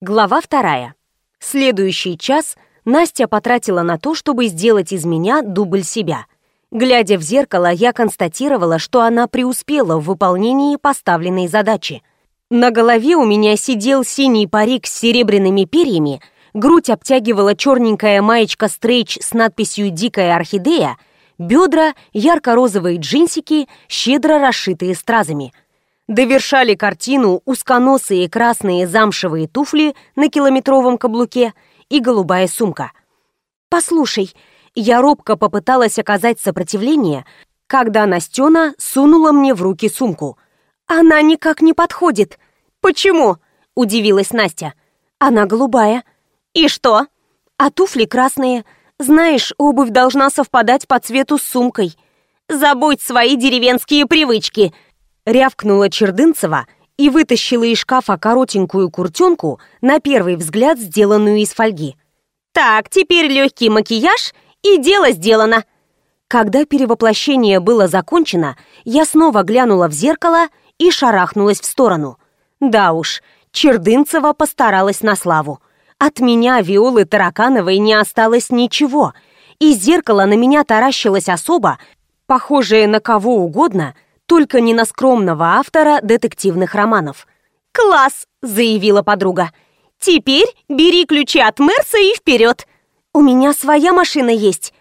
Глава вторая. Следующий час Настя потратила на то, чтобы сделать из меня дубль себя. Глядя в зеркало, я констатировала, что она преуспела в выполнении поставленной задачи. На голове у меня сидел синий парик с серебряными перьями, грудь обтягивала черненькая маечка стрейч с надписью «Дикая орхидея», бедра, ярко-розовые джинсики, щедро расшитые стразами – Довершали картину узконосые красные замшевые туфли на километровом каблуке и голубая сумка. «Послушай», я робко попыталась оказать сопротивление, когда Настена сунула мне в руки сумку. «Она никак не подходит». «Почему?» – удивилась Настя. «Она голубая». «И что?» «А туфли красные. Знаешь, обувь должна совпадать по цвету с сумкой». «Забудь свои деревенские привычки», рявкнула Чердынцева и вытащила из шкафа коротенькую куртенку, на первый взгляд сделанную из фольги. «Так, теперь легкий макияж, и дело сделано!» Когда перевоплощение было закончено, я снова глянула в зеркало и шарахнулась в сторону. Да уж, Чердынцева постаралась на славу. От меня, Виолы Таракановой, не осталось ничего. Из зеркала на меня таращилась особа, похожая на кого угодно — только не на скромного автора детективных романов. «Класс!» — заявила подруга. «Теперь бери ключи от Мерса и вперед!» «У меня своя машина есть!»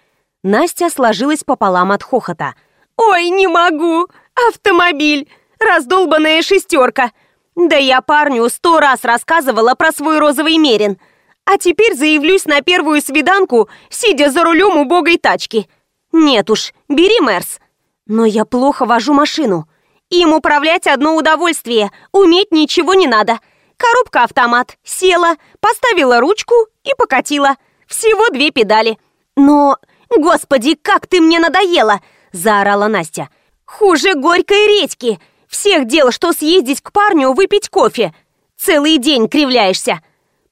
Настя сложилась пополам от хохота. «Ой, не могу! Автомобиль! Раздолбанная шестерка! Да я парню сто раз рассказывала про свой розовый мерин. А теперь заявлюсь на первую свиданку, сидя за рулем убогой тачки. Нет уж, бери Мерс!» Но я плохо вожу машину. Им управлять одно удовольствие, уметь ничего не надо. Коробка-автомат. Села, поставила ручку и покатила. Всего две педали. Но, господи, как ты мне надоела, заорала Настя. Хуже горькой редьки. Всех дел, что съездить к парню, выпить кофе. Целый день кривляешься.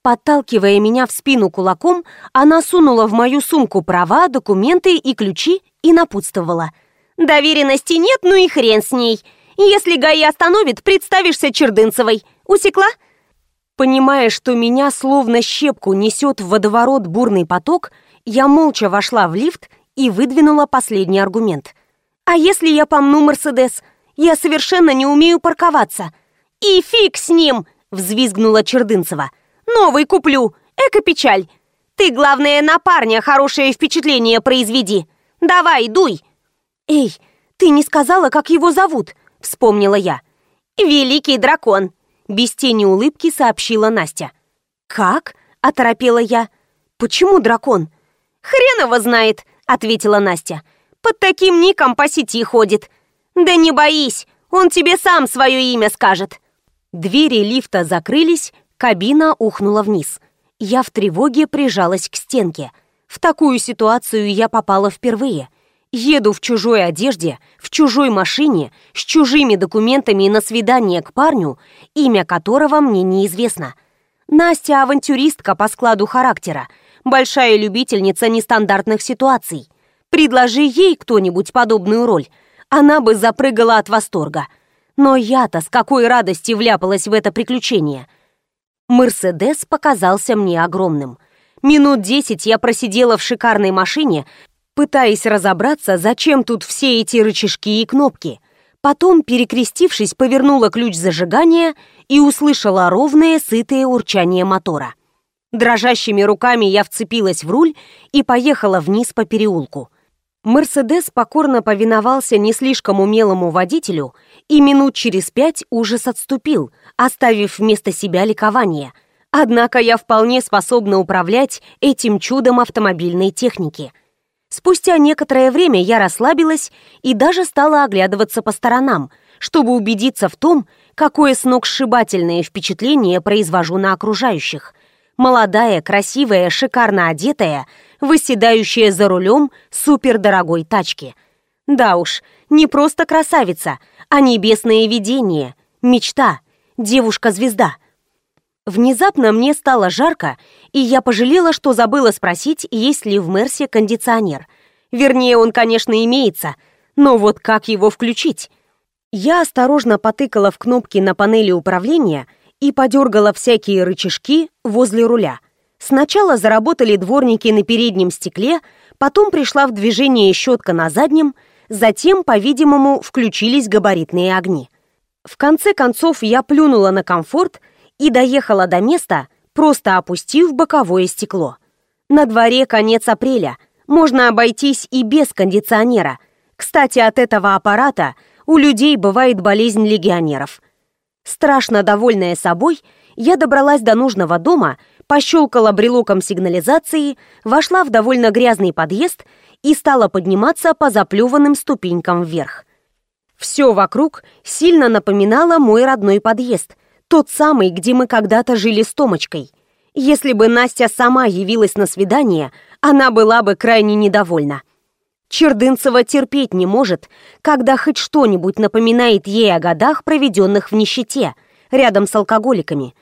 Подталкивая меня в спину кулаком, она сунула в мою сумку права, документы и ключи и напутствовала – Доверенности нет, ну и хрен с ней. Если ГАИ остановит, представишься Чердынцевой. Усекла? Понимая, что меня словно щепку несет в водоворот бурный поток, я молча вошла в лифт и выдвинула последний аргумент. «А если я помну Мерседес? Я совершенно не умею парковаться». «И фиг с ним!» — взвизгнула Чердынцева. «Новый куплю. Эко-печаль. Ты, главное, на парня хорошее впечатление произведи. Давай, дуй!» «Эй, ты не сказала, как его зовут?» — вспомнила я. «Великий дракон», — без тени улыбки сообщила Настя. «Как?» — оторопела я. «Почему дракон?» «Хрен его знает», — ответила Настя. «Под таким ником по сети ходит. Да не боись, он тебе сам свое имя скажет». Двери лифта закрылись, кабина ухнула вниз. Я в тревоге прижалась к стенке. В такую ситуацию я попала впервые. Еду в чужой одежде, в чужой машине, с чужими документами на свидание к парню, имя которого мне неизвестно. Настя авантюристка по складу характера, большая любительница нестандартных ситуаций. Предложи ей кто-нибудь подобную роль, она бы запрыгала от восторга. Но я-то с какой радости вляпалась в это приключение. Мерседес показался мне огромным. Минут десять я просидела в шикарной машине, пытаясь разобраться, зачем тут все эти рычажки и кнопки. Потом, перекрестившись, повернула ключ зажигания и услышала ровное, сытое урчание мотора. Дрожащими руками я вцепилась в руль и поехала вниз по переулку. Мерседес покорно повиновался не слишком умелому водителю, и минут через пять ужас отступил, оставив вместо себя ликование. Однако я вполне способна управлять этим чудом автомобильной техники – Спустя некоторое время я расслабилась и даже стала оглядываться по сторонам, чтобы убедиться в том, какое сногсшибательное впечатление произвожу на окружающих. Молодая, красивая, шикарно одетая, выседающая за рулем супердорогой тачки. Да уж, не просто красавица, а небесное видение, мечта, девушка-звезда. Внезапно мне стало жарко, и я пожалела, что забыла спросить, есть ли в Мерсе кондиционер. Вернее, он, конечно, имеется, но вот как его включить? Я осторожно потыкала в кнопки на панели управления и подергала всякие рычажки возле руля. Сначала заработали дворники на переднем стекле, потом пришла в движение щетка на заднем, затем, по-видимому, включились габаритные огни. В конце концов я плюнула на комфорт и доехала до места, просто опустив боковое стекло. На дворе конец апреля, можно обойтись и без кондиционера. Кстати, от этого аппарата у людей бывает болезнь легионеров. Страшно довольная собой, я добралась до нужного дома, пощелкала брелоком сигнализации, вошла в довольно грязный подъезд и стала подниматься по заплеванным ступенькам вверх. Все вокруг сильно напоминало мой родной подъезд, тот самый, где мы когда-то жили с Томочкой. Если бы Настя сама явилась на свидание, она была бы крайне недовольна. Чердынцева терпеть не может, когда хоть что-нибудь напоминает ей о годах, проведенных в нищете, рядом с алкоголиками.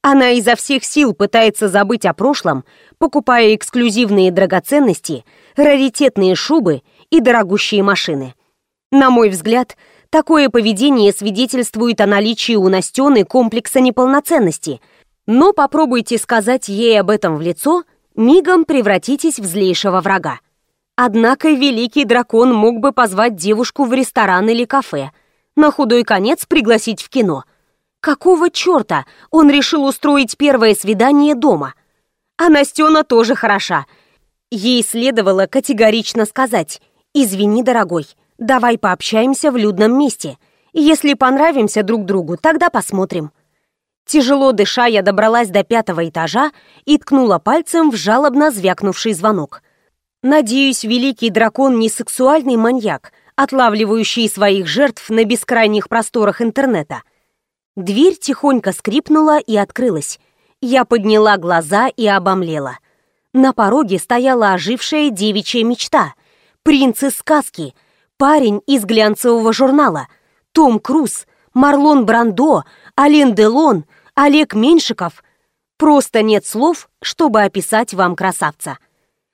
Она изо всех сил пытается забыть о прошлом, покупая эксклюзивные драгоценности, раритетные шубы и дорогущие машины. На мой взгляд, такое поведение свидетельствует о наличии у Настены комплекса неполноценности. Но попробуйте сказать ей об этом в лицо, мигом превратитесь в злейшего врага. Однако великий дракон мог бы позвать девушку в ресторан или кафе, на худой конец пригласить в кино. Какого черта он решил устроить первое свидание дома? А Настена тоже хороша. Ей следовало категорично сказать «Извини, дорогой, давай пообщаемся в людном месте. Если понравимся друг другу, тогда посмотрим». Тяжело дыша, я добралась до пятого этажа и ткнула пальцем в жалобно звякнувший звонок – Надеюсь, великий дракон не сексуальный маньяк, отлавливающий своих жертв на бескрайних просторах интернета. Дверь тихонько скрипнула и открылась. Я подняла глаза и обомлела. На пороге стояла ожившая девичья мечта. Принц из сказки, парень из глянцевого журнала, Том Круз, Марлон Брандо, Ален Делон, Олег Меньшиков. Просто нет слов, чтобы описать вам красавца.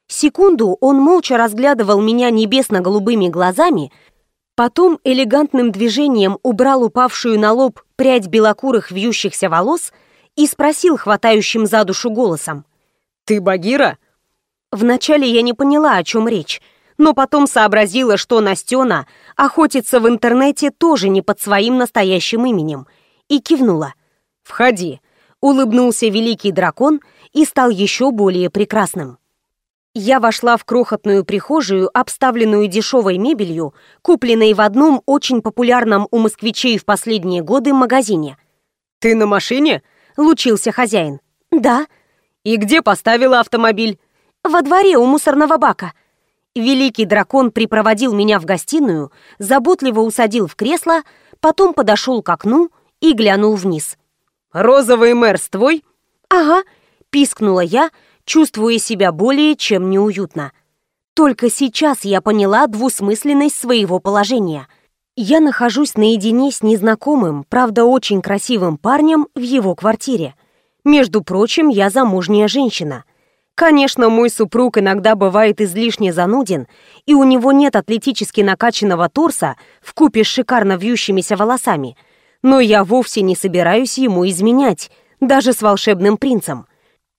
Секунду он молча разглядывал меня небесно-голубыми глазами, потом элегантным движением убрал упавшую на лоб прядь белокурых вьющихся волос и спросил хватающим за душу голосом. «Ты Багира?» Вначале я не поняла, о чем речь, но потом сообразила, что Настена охотится в интернете тоже не под своим настоящим именем, и кивнула. «Входи», — улыбнулся великий дракон и стал еще более прекрасным. Я вошла в крохотную прихожую, обставленную дешевой мебелью, купленной в одном очень популярном у москвичей в последние годы магазине. «Ты на машине?» — лучился хозяин. «Да». «И где поставила автомобиль?» «Во дворе у мусорного бака». Великий дракон припроводил меня в гостиную, заботливо усадил в кресло, потом подошел к окну и глянул вниз. «Розовый мэрс твой?» «Ага», — пискнула я, — чувствуя себя более чем неуютно. Только сейчас я поняла двусмысленность своего положения. Я нахожусь наедине с незнакомым, правда очень красивым парнем в его квартире. Между прочим, я замужняя женщина. Конечно, мой супруг иногда бывает излишне зануден, и у него нет атлетически накачанного торса в купе с шикарно вьющимися волосами. Но я вовсе не собираюсь ему изменять, даже с волшебным принцем.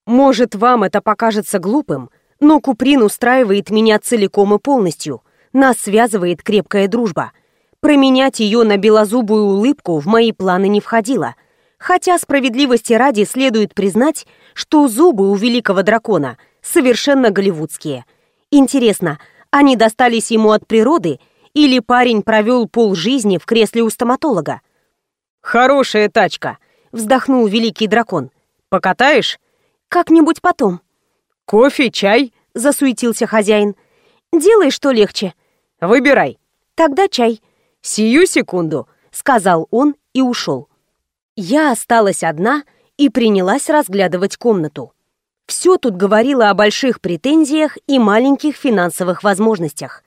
Может, вам это покажется глупым, но Куприн устраивает меня целиком и полностью. Нас связывает крепкая дружба. Променять ее на белозубую улыбку в мои планы не входило. Хотя справедливости ради следует признать, что зубы у великого дракона совершенно голливудские. Интересно, они достались ему от природы или парень провел полжизни в кресле у стоматолога? «Хорошая тачка», — вздохнул великий дракон. «Покатаешь?» «Как-нибудь потом». «Кофе, чай?» — засуетился хозяин. «Делай, что легче». «Выбирай». «Тогда чай». «Сию секунду», — сказал он и ушел. Я осталась одна и принялась разглядывать комнату. Все тут говорило о больших претензиях и маленьких финансовых возможностях.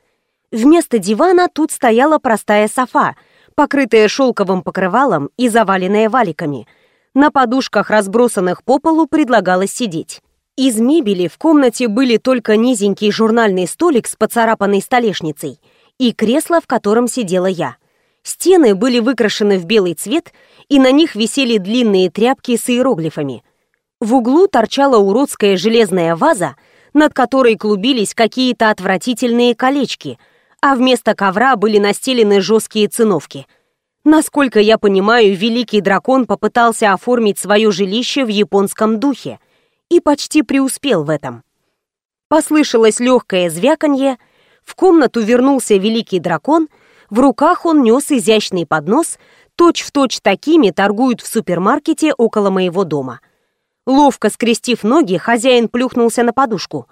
Вместо дивана тут стояла простая софа, покрытая шелковым покрывалом и заваленная валиками — на подушках, разбросанных по полу, предлагалось сидеть. Из мебели в комнате были только низенький журнальный столик с поцарапанной столешницей и кресло, в котором сидела я. Стены были выкрашены в белый цвет, и на них висели длинные тряпки с иероглифами. В углу торчала уродская железная ваза, над которой клубились какие-то отвратительные колечки, а вместо ковра были настелены жесткие циновки. Насколько я понимаю, великий дракон попытался оформить свое жилище в японском духе и почти преуспел в этом. Послышалось легкое звяканье, в комнату вернулся великий дракон, в руках он нес изящный поднос, точь-в-точь точь такими торгуют в супермаркете около моего дома. Ловко скрестив ноги, хозяин плюхнулся на подушку.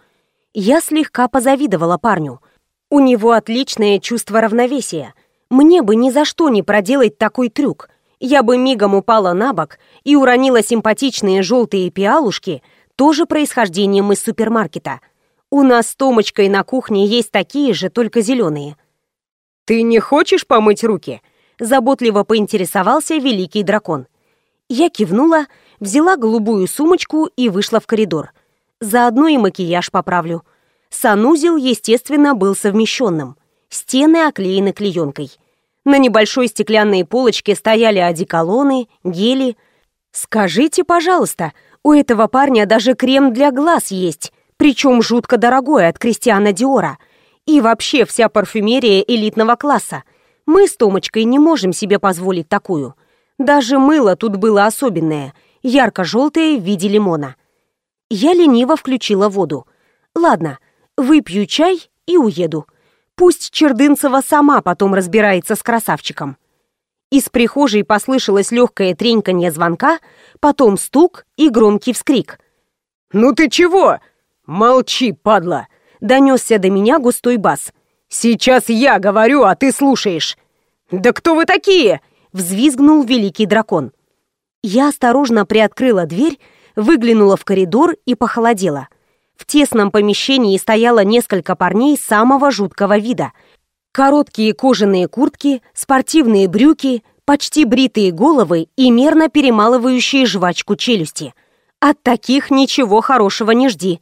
Я слегка позавидовала парню. У него отличное чувство равновесия. Мне бы ни за что не проделать такой трюк. Я бы мигом упала на бок и уронила симпатичные желтые пиалушки, тоже происхождением из супермаркета – у нас с Томочкой на кухне есть такие же, только зеленые. Ты не хочешь помыть руки? Заботливо поинтересовался великий дракон. Я кивнула, взяла голубую сумочку и вышла в коридор. Заодно и макияж поправлю. Санузел, естественно, был совмещенным. Стены оклеены клеенкой. На небольшой стеклянной полочке стояли одеколоны, гели. «Скажите, пожалуйста, у этого парня даже крем для глаз есть», причем жутко дорогое от Кристиана Диора. И вообще вся парфюмерия элитного класса. Мы с Томочкой не можем себе позволить такую. Даже мыло тут было особенное, ярко-желтое в виде лимона. Я лениво включила воду. Ладно, выпью чай и уеду. Пусть Чердынцева сама потом разбирается с красавчиком. Из прихожей послышалось легкое треньканье звонка, потом стук и громкий вскрик. «Ну ты чего?» «Молчи, падла!» — донесся до меня густой бас. «Сейчас я говорю, а ты слушаешь!» «Да кто вы такие?» — взвизгнул великий дракон. Я осторожно приоткрыла дверь, выглянула в коридор и похолодела. В тесном помещении стояло несколько парней самого жуткого вида. Короткие кожаные куртки, спортивные брюки, почти бритые головы и мерно перемалывающие жвачку челюсти. От таких ничего хорошего не жди.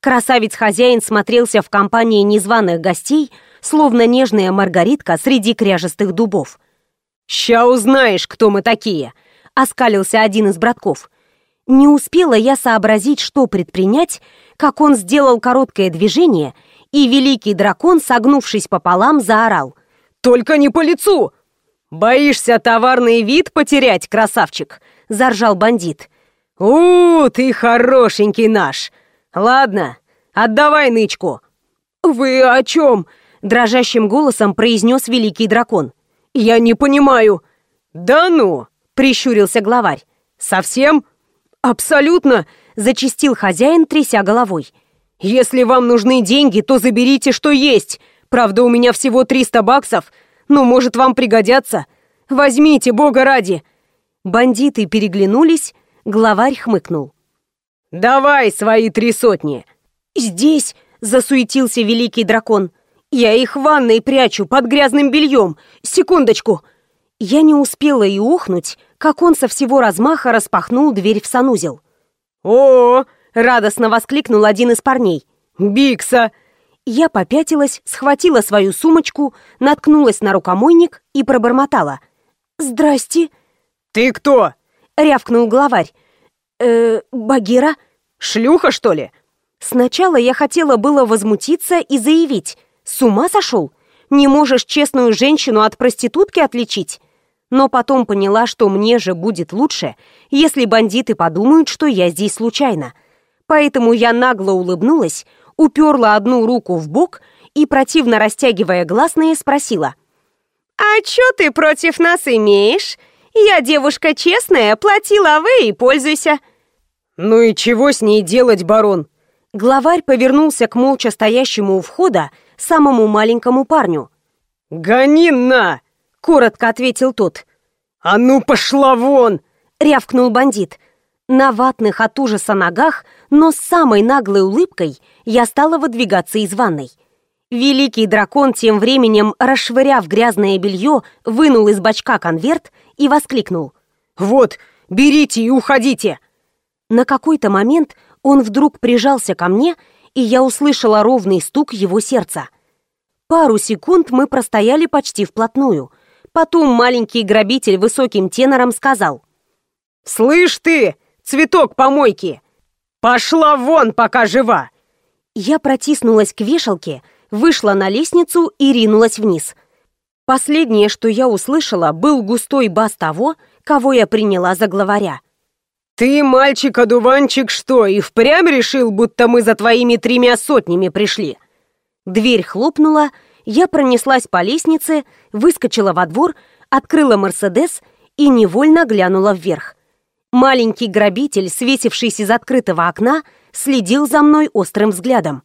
Красавец-хозяин смотрелся в компании незваных гостей, словно нежная маргаритка среди кряжестых дубов. «Ща узнаешь, кто мы такие!» — оскалился один из братков. Не успела я сообразить, что предпринять, как он сделал короткое движение, и великий дракон, согнувшись пополам, заорал. «Только не по лицу!» «Боишься товарный вид потерять, красавчик?» — заржал бандит. «У, ты хорошенький наш! «Ладно, отдавай нычку!» «Вы о чем?» — дрожащим голосом произнес великий дракон. «Я не понимаю». «Да ну!» — прищурился главарь. «Совсем?» «Абсолютно!» — зачистил хозяин, тряся головой. «Если вам нужны деньги, то заберите, что есть. Правда, у меня всего 300 баксов, но, может, вам пригодятся. Возьмите, бога ради!» Бандиты переглянулись, главарь хмыкнул. «Давай свои три сотни!» «Здесь!» — засуетился великий дракон. «Я их в ванной прячу под грязным бельем! Секундочку!» Я не успела и ухнуть, как он со всего размаха распахнул дверь в санузел. «О!», -о — радостно воскликнул один из парней. «Бикса!» Я попятилась, схватила свою сумочку, наткнулась на рукомойник и пробормотала. «Здрасте!» «Ты кто?» — рявкнул главарь э Багира? Шлюха, что ли?» Сначала я хотела было возмутиться и заявить. «С ума сошел? Не можешь честную женщину от проститутки отличить?» Но потом поняла, что мне же будет лучше, если бандиты подумают, что я здесь случайно. Поэтому я нагло улыбнулась, уперла одну руку в бок и, противно растягивая гласные, спросила. «А чё ты против нас имеешь? Я девушка честная, плати лавы и пользуйся». «Ну и чего с ней делать, барон?» Главарь повернулся к молча стоящему у входа самому маленькому парню. «Гони на!» — коротко ответил тот. «А ну пошла вон!» — рявкнул бандит. На ватных от ужаса ногах, но с самой наглой улыбкой я стала выдвигаться из ванной. Великий дракон тем временем, расшвыряв грязное белье, вынул из бачка конверт и воскликнул. «Вот, берите и уходите!» На какой-то момент он вдруг прижался ко мне, и я услышала ровный стук его сердца. Пару секунд мы простояли почти вплотную. Потом маленький грабитель высоким тенором сказал. «Слышь ты, цветок помойки! Пошла вон, пока жива!» Я протиснулась к вешалке, вышла на лестницу и ринулась вниз. Последнее, что я услышала, был густой бас того, кого я приняла за главаря. «Ты, мальчик-одуванчик, что, и впрямь решил, будто мы за твоими тремя сотнями пришли?» Дверь хлопнула, я пронеслась по лестнице, выскочила во двор, открыла «Мерседес» и невольно глянула вверх. Маленький грабитель, свесившийся из открытого окна, следил за мной острым взглядом.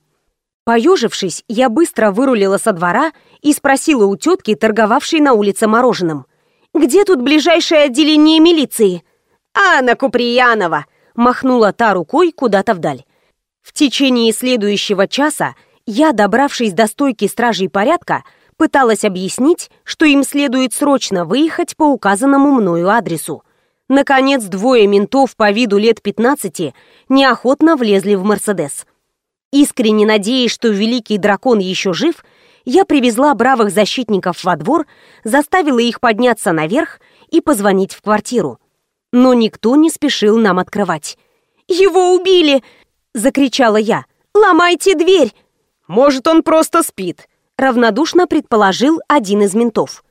Поежившись, я быстро вырулила со двора и спросила у тетки, торговавшей на улице мороженым. «Где тут ближайшее отделение милиции?» «Анна Куприянова!» – махнула та рукой куда-то вдаль. В течение следующего часа я, добравшись до стойки стражей порядка, пыталась объяснить, что им следует срочно выехать по указанному мною адресу. Наконец, двое ментов по виду лет 15 неохотно влезли в «Мерседес». Искренне надеясь, что великий дракон еще жив, я привезла бравых защитников во двор, заставила их подняться наверх и позвонить в квартиру. Но никто не спешил нам открывать. «Его убили!» — закричала я. «Ломайте дверь!» «Может, он просто спит?» — равнодушно предположил один из ментов.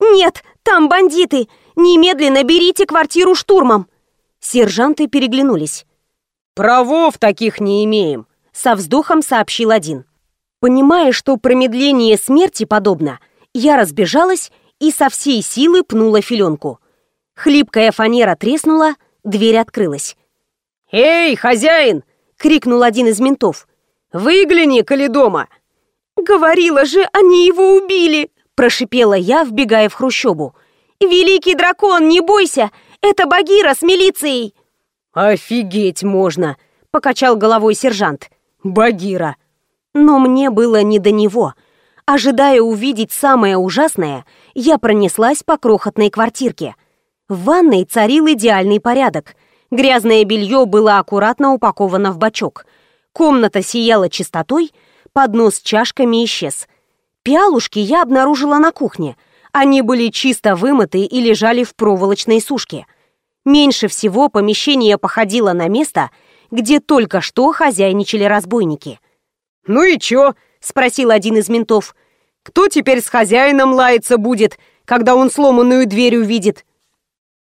«Нет, там бандиты! Немедленно берите квартиру штурмом!» Сержанты переглянулись. «Правов таких не имеем!» — со вздохом сообщил один. Понимая, что промедление смерти подобно, я разбежалась и со всей силы пнула филенку. Хлипкая фанера треснула, дверь открылась. «Эй, хозяин!» — крикнул один из ментов. Выгляни, коли дома!» «Говорила же, они его убили!» Прошипела я, вбегая в хрущобу. «Великий дракон, не бойся! Это Багира с милицией!» «Офигеть можно!» — покачал головой сержант. «Багира!» Но мне было не до него. Ожидая увидеть самое ужасное, я пронеслась по крохотной квартирке. В ванной царил идеальный порядок. Грязное белье было аккуратно упаковано в бачок — Комната сияла чистотой, поднос с чашками исчез. Пиалушки я обнаружила на кухне. Они были чисто вымыты и лежали в проволочной сушке. Меньше всего помещение походило на место, где только что хозяйничали разбойники. «Ну и чё?» — спросил один из ментов. «Кто теперь с хозяином лаяться будет, когда он сломанную дверь увидит?»